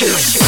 Cheers.